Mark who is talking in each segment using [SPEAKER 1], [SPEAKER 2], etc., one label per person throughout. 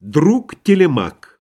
[SPEAKER 1] Друг Телемак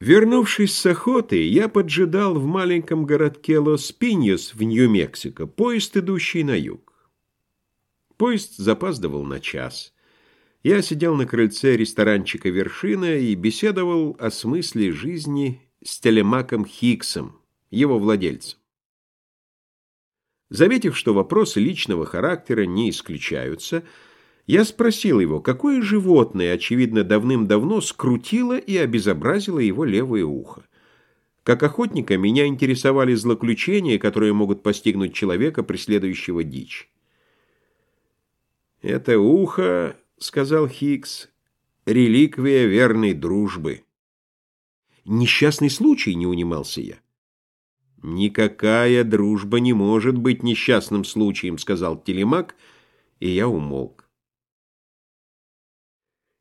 [SPEAKER 1] Вернувшись с охоты, я поджидал в маленьком городке Лос-Пиньос в Нью-Мексико поезд, идущий на юг. Поезд запаздывал на час. Я сидел на крыльце ресторанчика «Вершина» и беседовал о смысле жизни с Телемаком Хиксом, его владельцем. Заметив, что вопросы личного характера не исключаются, я спросил его, какое животное, очевидно, давным-давно скрутило и обезобразило его левое ухо. Как охотника меня интересовали злоключения, которые могут постигнуть человека, преследующего дичь. «Это ухо, — сказал Хикс, — реликвия верной дружбы». «Несчастный случай», — не унимался я. «Никакая дружба не может быть несчастным случаем», — сказал Телемак, и я умолк.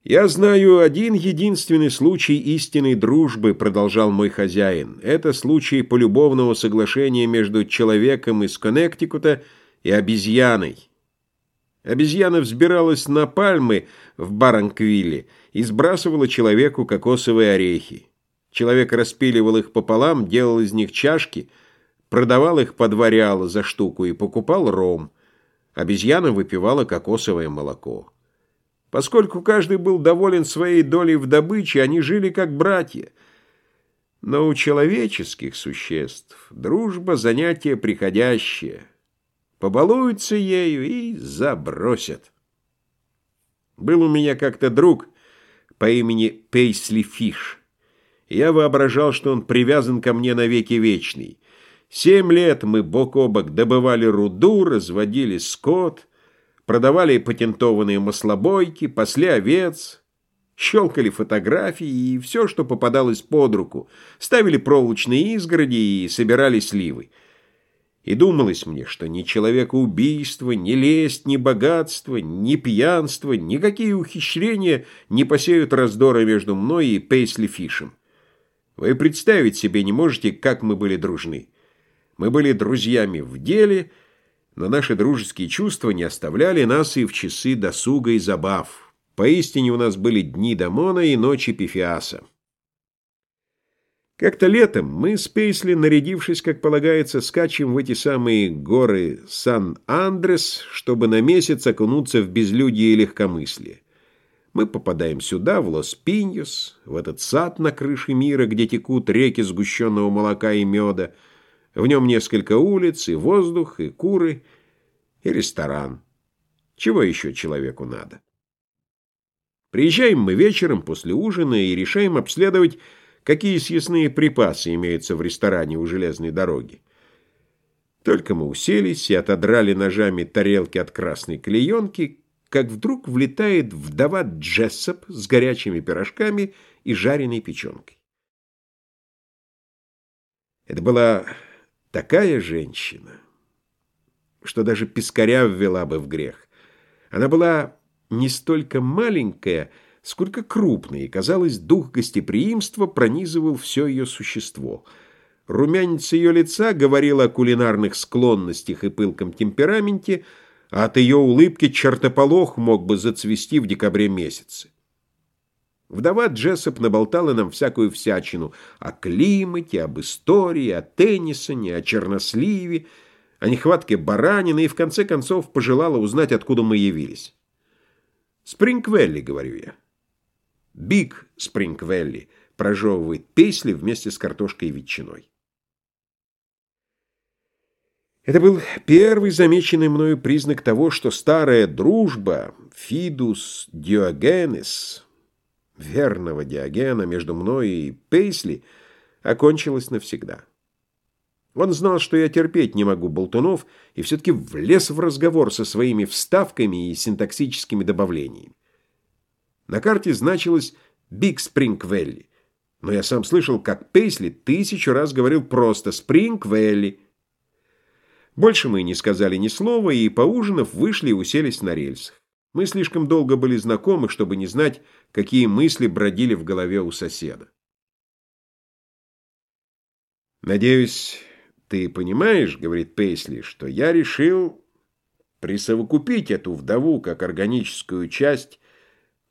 [SPEAKER 1] «Я знаю один единственный случай истинной дружбы», — продолжал мой хозяин. «Это случай полюбовного соглашения между человеком из Коннектикута и обезьяной». Обезьяна взбиралась на пальмы в Баранквилле и сбрасывала человеку кокосовые орехи. Человек распиливал их пополам, делал из них чашки, продавал их по два за штуку и покупал ром. Обезьяна выпивала кокосовое молоко. Поскольку каждый был доволен своей долей в добыче, они жили как братья. Но у человеческих существ дружба — занятие приходящее. Побалуются ею и забросят. Был у меня как-то друг по имени Пейсли Фиш. Я воображал, что он привязан ко мне навеки вечный. Семь лет мы бок о бок добывали руду, разводили скот — продавали патентованные маслобойки, пасли овец, щелкали фотографии и все, что попадалось под руку, ставили проволочные изгороди и собирали сливы. И думалось мне, что ни человекоубийство, ни лесть, ни богатство, ни пьянство, никакие ухищрения не посеют раздора между мной и Пейсли Фишем. Вы представить себе не можете, как мы были дружны. Мы были друзьями в деле — но наши дружеские чувства не оставляли нас и в часы досуга и забав. Поистине у нас были дни Дамона и ночи Пифиаса. Как-то летом мы с Пейсли, нарядившись, как полагается, скачем в эти самые горы Сан-Андрес, чтобы на месяц окунуться в безлюдье и легкомыслие. Мы попадаем сюда, в Лос-Пиньос, в этот сад на крыше мира, где текут реки сгущенного молока и меда, в нем несколько улиц, и воздух, и куры, и ресторан. Чего еще человеку надо? Приезжаем мы вечером после ужина и решаем обследовать, какие съестные припасы имеются в ресторане у железной дороги. Только мы уселись и отодрали ножами тарелки от красной клеенки, как вдруг влетает вдова Джессоп с горячими пирожками и жареной печенкой. Это была Такая женщина, что даже пескаря ввела бы в грех. Она была не столько маленькая, сколько крупная, и, казалось, дух гостеприимства пронизывал все ее существо. Румянец ее лица говорил о кулинарных склонностях и пылком темпераменте, а от ее улыбки чертополох мог бы зацвести в декабре месяце. Вдова Джессоп наболтала нам всякую всячину о климате, об истории, о Теннисоне, о черносливе, о нехватке баранины и, в конце концов, пожелала узнать, откуда мы явились. «Спрингвелли», — говорю я. «Биг Спрингвелли», — прожевывает песли вместе с картошкой и ветчиной. Это был первый замеченный мною признак того, что старая дружба, фидус диогенес, верного Диогена между мной и Пейсли окончилась навсегда. Он знал, что я терпеть не могу болтунов, и все-таки влез в разговор со своими вставками и синтаксическими добавлениями. На карте значилось «Биг Спринг Вэлли», но я сам слышал, как Пейсли тысячу раз говорил просто «Спринг Вэлли». Больше мы не сказали ни слова, и, поужинав, вышли и уселись на рельсах. Мы слишком долго были знакомы, чтобы не знать, какие мысли бродили в голове у соседа. «Надеюсь, ты понимаешь, — говорит Пейсли, — что я решил присовокупить эту вдову как органическую часть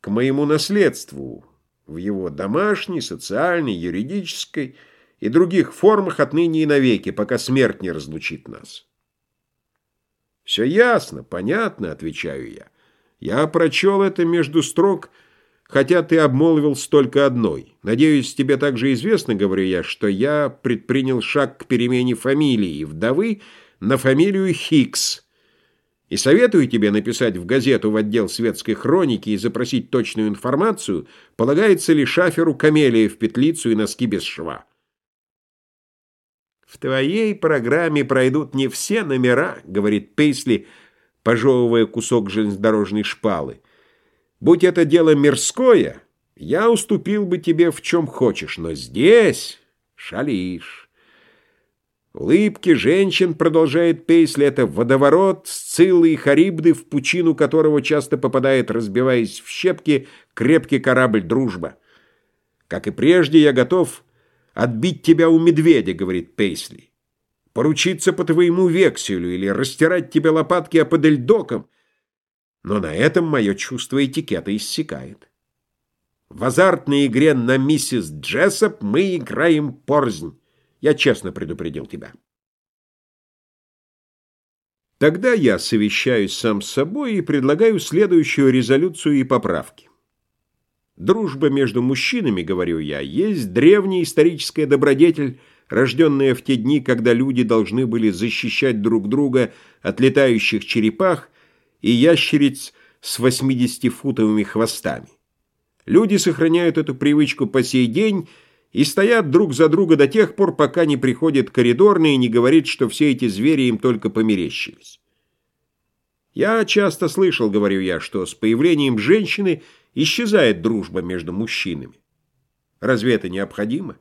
[SPEAKER 1] к моему наследству в его домашней, социальной, юридической и других формах отныне и навеки, пока смерть не разлучит нас. «Все ясно, понятно», — отвечаю я. «Я прочел это между строк, хотя ты обмолвил столько одной. Надеюсь, тебе также известно, — говорю я, — что я предпринял шаг к перемене фамилии вдовы на фамилию Хикс. И советую тебе написать в газету в отдел светской хроники и запросить точную информацию, полагается ли шаферу камелия в петлицу и носки без шва». «В твоей программе пройдут не все номера», — говорит Пейсли, пожевывая кусок железнодорожной шпалы. «Будь это дело мирское, я уступил бы тебе в чем хочешь, но здесь шалишь». Улыбки женщин, продолжает Пейсли, это водоворот, сциллы и харибды, в пучину которого часто попадает, разбиваясь в щепки, крепкий корабль «Дружба». Как и прежде, я готов Отбить тебя у медведя, говорит Пейсли. Поручиться по твоему векселю или растирать тебе лопатки о подельдоком. Но на этом мое чувство этикета иссякает. В азартной игре на миссис Джессоп мы играем порзнь. Я честно предупредил тебя. Тогда я совещаюсь сам с собой и предлагаю следующую резолюцию и поправки. Дружба между мужчинами, говорю я, есть древняя историческая добродетель, рожденная в те дни, когда люди должны были защищать друг друга от летающих черепах и ящериц с 80-футовыми хвостами. Люди сохраняют эту привычку по сей день и стоят друг за друга до тех пор, пока не приходит коридорный и не говорит, что все эти звери им только померещились. Я часто слышал, говорю я, что с появлением женщины – исчезает дружба между мужчинами. Разве это необходимо?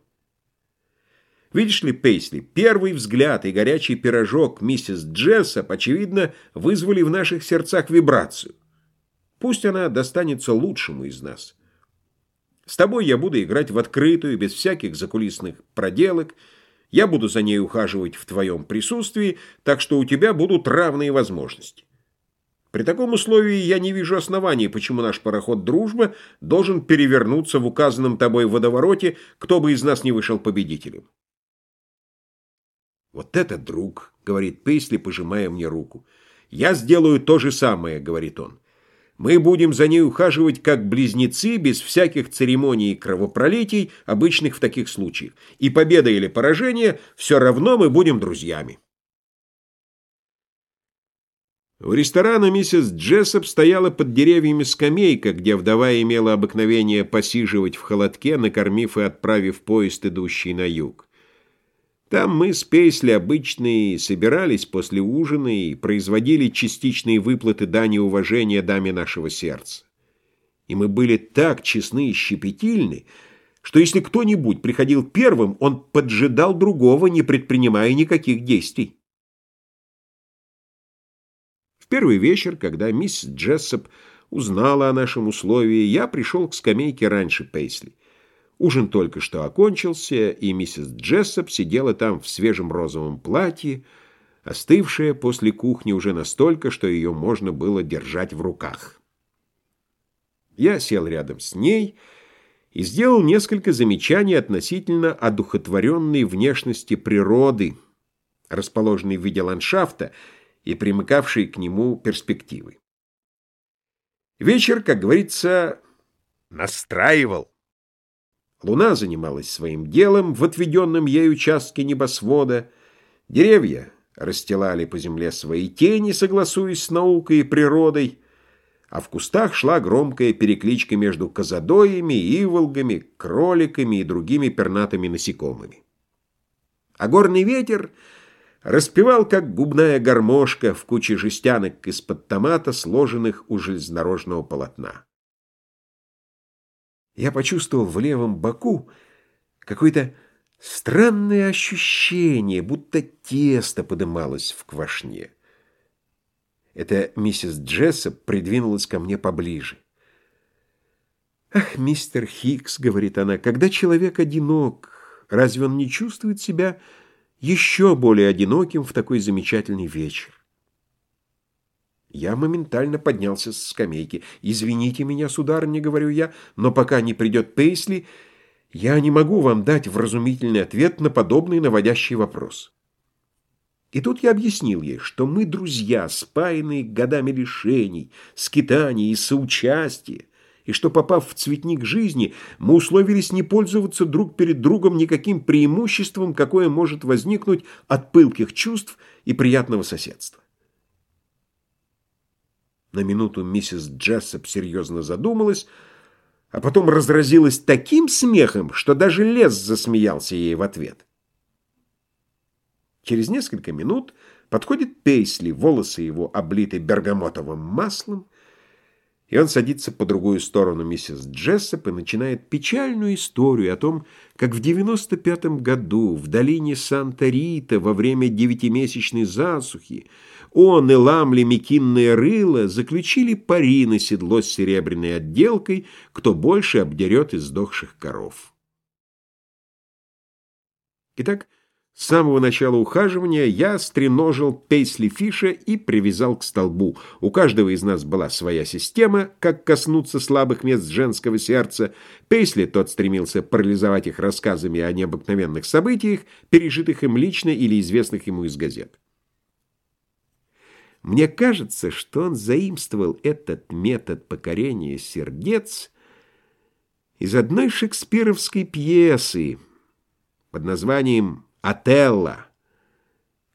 [SPEAKER 1] Видишь ли, Пейсли, первый взгляд и горячий пирожок миссис Джессоп, очевидно, вызвали в наших сердцах вибрацию. Пусть она достанется лучшему из нас. С тобой я буду играть в открытую, без всяких закулисных проделок. Я буду за ней ухаживать в твоем присутствии, так что у тебя будут равные возможности. При таком условии я не вижу оснований, почему наш пароход «Дружба» должен перевернуться в указанном тобой водовороте, кто бы из нас не вышел победителем. «Вот это друг», — говорит Пейсли, пожимая мне руку. «Я сделаю то же самое», — говорит он. «Мы будем за ней ухаживать как близнецы, без всяких церемоний и кровопролитий, обычных в таких случаях. И победа или поражение, все равно мы будем друзьями». У ресторана миссис Джессоп стояла под деревьями скамейка, где вдова имела обыкновение посиживать в холодке, накормив и отправив поезд, идущий на юг. Там мы с Пейсли обычные собирались после ужина и производили частичные выплаты дани уважения даме нашего сердца. И мы были так честны и щепетильны, что если кто-нибудь приходил первым, он поджидал другого, не предпринимая никаких действий. В первый вечер, когда мисс Джессоп узнала о нашем условии, я пришел к скамейке раньше Пейсли. Ужин только что окончился, и миссис Джессоп сидела там в свежем розовом платье, остывшая после кухни уже настолько, что ее можно было держать в руках. Я сел рядом с ней и сделал несколько замечаний относительно одухотворенной внешности природы, расположенной в виде ландшафта, и примыкавшие к нему перспективы. Вечер, как говорится, настраивал. Луна занималась своим делом в отведенном ей участке небосвода, деревья расстилали по земле свои тени, согласуясь с наукой и природой, а в кустах шла громкая перекличка между козадоями, иволгами, кроликами и другими пернатыми насекомыми. А горный ветер распевал, как губная гармошка в куче жестянок из-под томата, сложенных у железнодорожного полотна. Я почувствовал в левом боку какое-то странное ощущение, будто тесто подымалось в квашне. Это миссис Джессоп придвинулась ко мне поближе. «Ах, мистер Хикс, — говорит она, — когда человек одинок, разве он не чувствует себя еще более одиноким в такой замечательный вечер. Я моментально поднялся с скамейки. «Извините меня, сударыня, — говорю я, — но пока не придет Пейсли, я не могу вам дать вразумительный ответ на подобный наводящий вопрос». И тут я объяснил ей, что мы друзья, спаянные годами лишений, скитаний и соучастия, и что, попав в цветник жизни, мы условились не пользоваться друг перед другом никаким преимуществом, какое может возникнуть от пылких чувств и приятного соседства. На минуту миссис Джессоп серьезно задумалась, а потом разразилась таким смехом, что даже лес засмеялся ей в ответ. Через несколько минут подходит Пейсли, волосы его облиты бергамотовым маслом, и он садится по другую сторону миссис Джессоп и начинает печальную историю о том, как в 95-м году в долине Санта-Рита во время девятимесячной засухи он и Ламли Микинное рыло заключили пари на седло с серебряной отделкой, кто больше обдерет из сдохших коров. Итак, с самого начала ухаживания я стреножил Пейсли Фиша и привязал к столбу. У каждого из нас была своя система, как коснуться слабых мест женского сердца. Пейсли тот стремился парализовать их рассказами о необыкновенных событиях, пережитых им лично или известных ему из газет. Мне кажется, что он заимствовал этот метод покорения сердец из одной шекспировской пьесы под названием Отелло,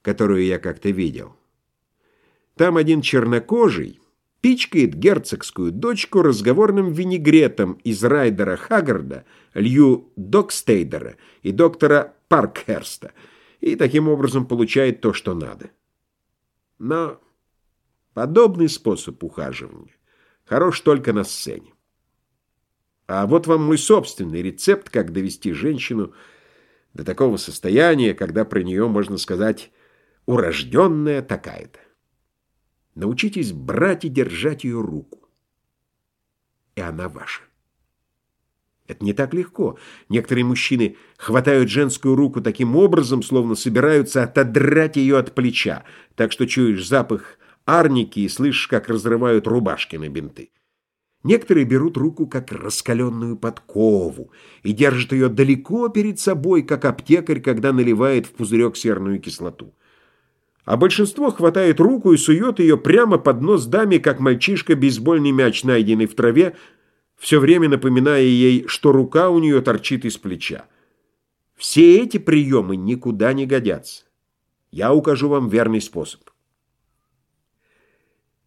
[SPEAKER 1] которую я как-то видел. Там один чернокожий пичкает герцогскую дочку разговорным винегретом из Райдера Хаггарда, Лью Докстейдера и доктора Паркхерста, и таким образом получает то, что надо. Но подобный способ ухаживания хорош только на сцене. А вот вам мой собственный рецепт, как довести женщину до такого состояния, когда про нее можно сказать «урожденная такая-то». Научитесь брать и держать ее руку. И она ваша. Это не так легко. Некоторые мужчины хватают женскую руку таким образом, словно собираются отодрать ее от плеча, так что чуешь запах арники и слышишь, как разрывают рубашки на бинты. Некоторые берут руку как раскаленную подкову и держат ее далеко перед собой, как аптекарь, когда наливает в пузырек серную кислоту. А большинство хватает руку и сует ее прямо под нос даме, как мальчишка бейсбольный мяч, найденный в траве, все время напоминая ей, что рука у нее торчит из плеча. Все эти приемы никуда не годятся. Я укажу вам верный способ.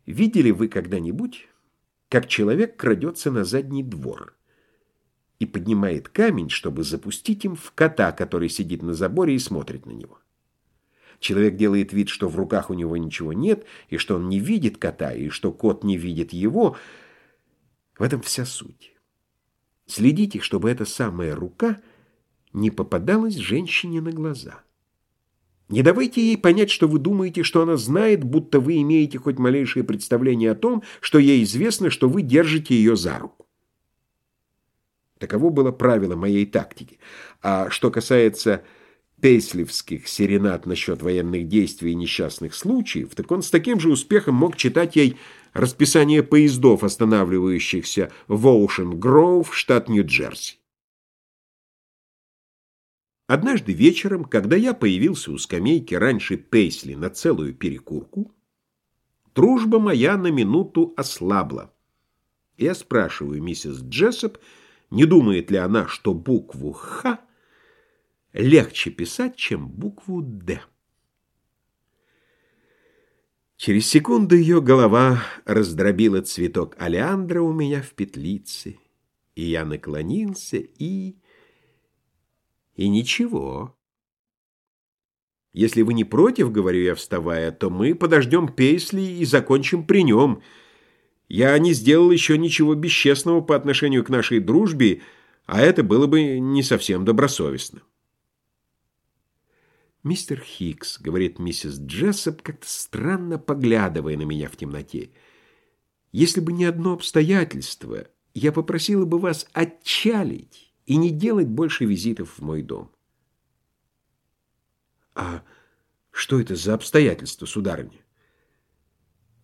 [SPEAKER 1] Видели вы когда-нибудь как человек крадется на задний двор и поднимает камень, чтобы запустить им в кота, который сидит на заборе и смотрит на него. Человек делает вид, что в руках у него ничего нет, и что он не видит кота, и что кот не видит его. В этом вся суть. Следите, чтобы эта самая рука не попадалась женщине на глаза. Не давайте ей понять, что вы думаете, что она знает, будто вы имеете хоть малейшее представление о том, что ей известно, что вы держите ее за руку. Таково было правило моей тактики. А что касается пейслевских серенад насчет военных действий и несчастных случаев, так он с таким же успехом мог читать ей расписание поездов, останавливающихся в Оушен-Гроув, штат Нью-Джерси. Однажды вечером, когда я появился у скамейки раньше Пейсли на целую перекурку, дружба моя на минуту ослабла. Я спрашиваю миссис Джессоп, не думает ли она, что букву «Х» легче писать, чем букву «Д». Через секунду ее голова раздробила цветок алиандра у меня в петлице, и я наклонился и... И ничего. Если вы не против, говорю я, вставая, то мы подождем Пейсли и закончим при нем. Я не сделал еще ничего бесчестного по отношению к нашей дружбе, а это было бы не совсем добросовестно. «Мистер Хикс», — говорит миссис Джессоп, как-то странно поглядывая на меня в темноте, «если бы не одно обстоятельство, я попросила бы вас отчалить» и не делать больше визитов в мой дом. А что это за обстоятельства, сударыня?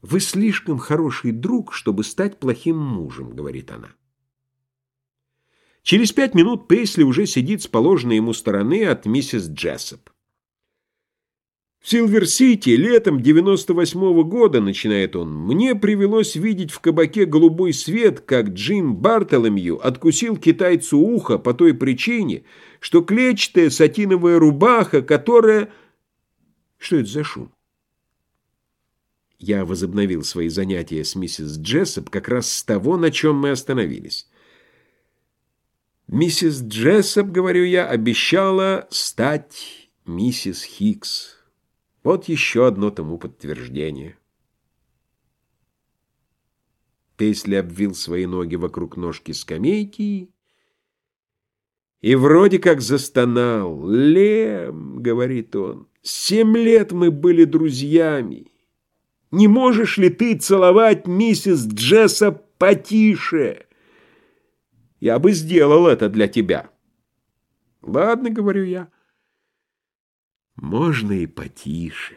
[SPEAKER 1] «Вы слишком хороший друг, чтобы стать плохим мужем», — говорит она. Через пять минут Пейсли уже сидит с положенной ему стороны от миссис Джессоп. В Силвер-Сити летом 98-го года, начинает он, мне привелось видеть в кабаке голубой свет, как Джим Бартоломью откусил китайцу ухо по той причине, что клетчатая сатиновая рубаха, которая... Что это за шум? Я возобновил свои занятия с миссис Джессоп как раз с того, на чем мы остановились. Миссис Джессоп, говорю я, обещала стать миссис Хикс. Вот еще одно тому подтверждение. Пейсли обвил свои ноги вокруг ножки скамейки и вроде как застонал. «Лем», — говорит он, — «семь лет мы были друзьями. Не можешь ли ты целовать миссис Джесса потише? Я бы сделал это для тебя». «Ладно», — говорю я, — можно и потише.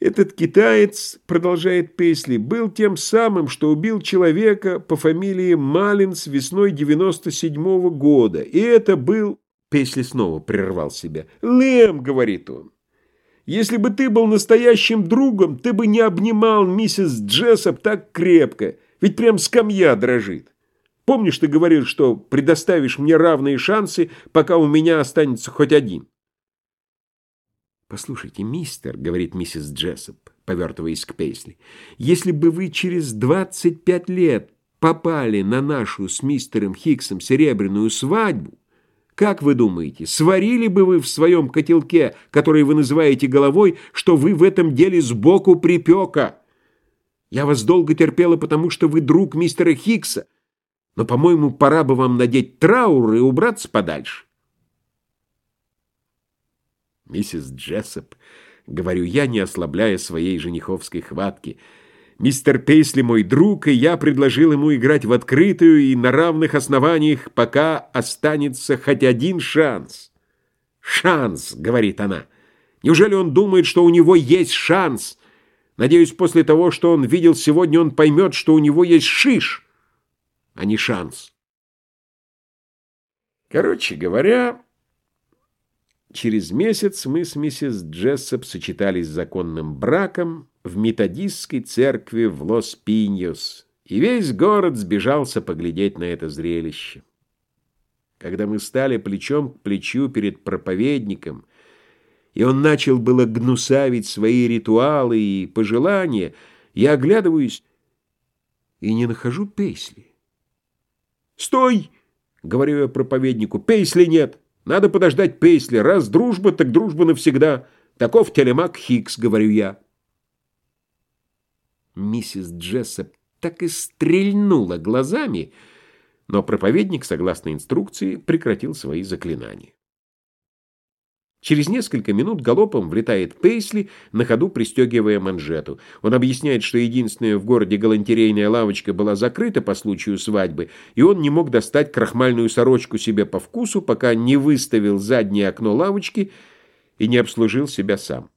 [SPEAKER 1] Этот китаец, продолжает Пейсли, был тем самым, что убил человека по фамилии Малинс весной 97-го года. И это был... Пейсли снова прервал себя. «Лэм», — говорит он, — «если бы ты был настоящим другом, ты бы не обнимал миссис Джессоп так крепко, ведь прям скамья дрожит». Помнишь, ты говорил, что предоставишь мне равные шансы, пока у меня останется хоть один? «Послушайте, мистер», — говорит миссис Джессоп, повертываясь к Пейсли, «если бы вы через 25 лет попали на нашу с мистером Хиксом серебряную свадьбу, как вы думаете, сварили бы вы в своем котелке, который вы называете головой, что вы в этом деле сбоку припека? Я вас долго терпела, потому что вы друг мистера Хикса, но, по-моему, пора бы вам надеть траур и убраться подальше. Миссис Джессоп, говорю я, не ослабляя своей жениховской хватки, мистер Пейсли мой друг, и я предложил ему играть в открытую и на равных основаниях, пока останется хоть один шанс. «Шанс», — говорит она. «Неужели он думает, что у него есть шанс? Надеюсь, после того, что он видел сегодня, он поймет, что у него есть шиш» а не шанс. Короче говоря, через месяц мы с миссис Джессоп сочетались с законным браком в методистской церкви в Лос-Пиньос, и весь город сбежался поглядеть на это зрелище. Когда мы стали плечом к плечу перед проповедником, и он начал было гнусавить свои ритуалы и пожелания, я оглядываюсь и не нахожу Пейсли. «Стой!» — говорю я проповеднику. «Пейсли нет! Надо подождать Пейсли. Раз дружба, так дружба навсегда. Таков телемак Хикс», — говорю я. Миссис Джессоп так и стрельнула глазами, но проповедник, согласно инструкции, прекратил свои заклинания. Через несколько минут галопом влетает Пейсли, на ходу пристегивая манжету. Он объясняет, что единственная в городе галантерейная лавочка была закрыта по случаю свадьбы, и он не мог достать крахмальную сорочку себе по вкусу, пока не выставил заднее окно лавочки и не обслужил себя сам.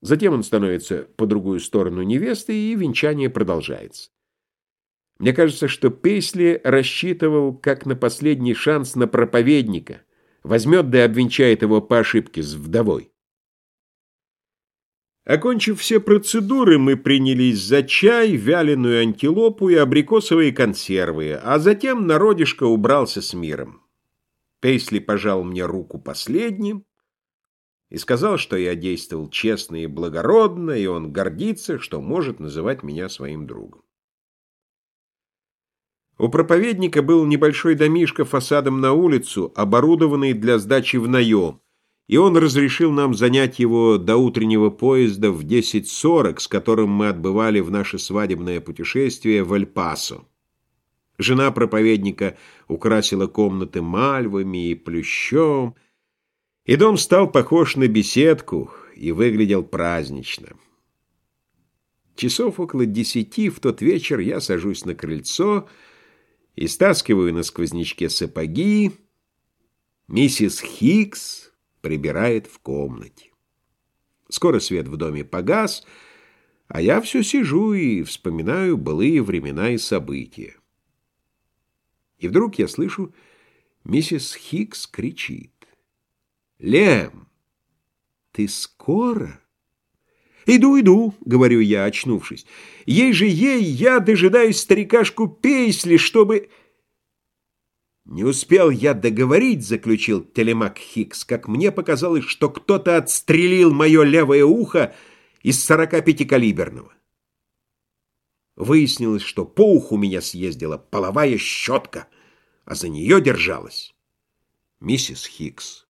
[SPEAKER 1] Затем он становится по другую сторону невесты, и венчание продолжается. Мне кажется, что Пейсли рассчитывал как на последний шанс на проповедника — возьмет да и обвенчает его по ошибке с вдовой. Окончив все процедуры, мы принялись за чай, вяленую антилопу и абрикосовые консервы, а затем народишко убрался с миром. Пейсли пожал мне руку последним и сказал, что я действовал честно и благородно, и он гордится, что может называть меня своим другом. У проповедника был небольшой домишко фасадом на улицу, оборудованный для сдачи в наем, и он разрешил нам занять его до утреннего поезда в 10.40, с которым мы отбывали в наше свадебное путешествие в Эль-Пасо. Жена проповедника украсила комнаты мальвами и плющом, и дом стал похож на беседку и выглядел празднично. Часов около десяти в тот вечер я сажусь на крыльцо — и стаскиваю на сквознячке сапоги. Миссис Хикс прибирает в комнате. Скоро свет в доме погас, а я все сижу и вспоминаю былые времена и события. И вдруг я слышу, миссис Хикс кричит. «Лем, ты скоро?» «Иду, иду», — говорю я, очнувшись. «Ей же ей, я дожидаюсь старикашку Пейсли, чтобы...» «Не успел я договорить», — заключил Телемак Хикс, «как мне показалось, что кто-то отстрелил мое левое ухо из 45-калиберного. Выяснилось, что по уху меня съездила половая щетка, а за нее держалась миссис Хикс.